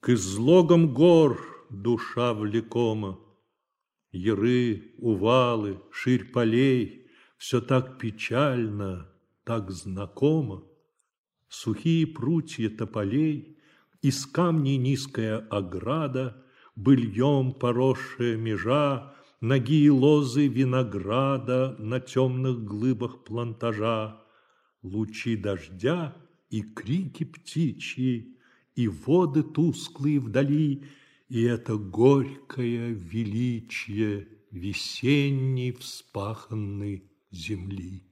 К излогам гор душа влекома, Яры, увалы, ширь полей, Все так печально, так знакомо. Сухие прутья тополей, Из камней низкая ограда, Быльем поросшая межа, Ноги лозы винограда На темных глыбах плантажа, Лучи дождя и крики птичьи, И воды тусклые вдали, И это горькое величие Весенней вспаханной земли.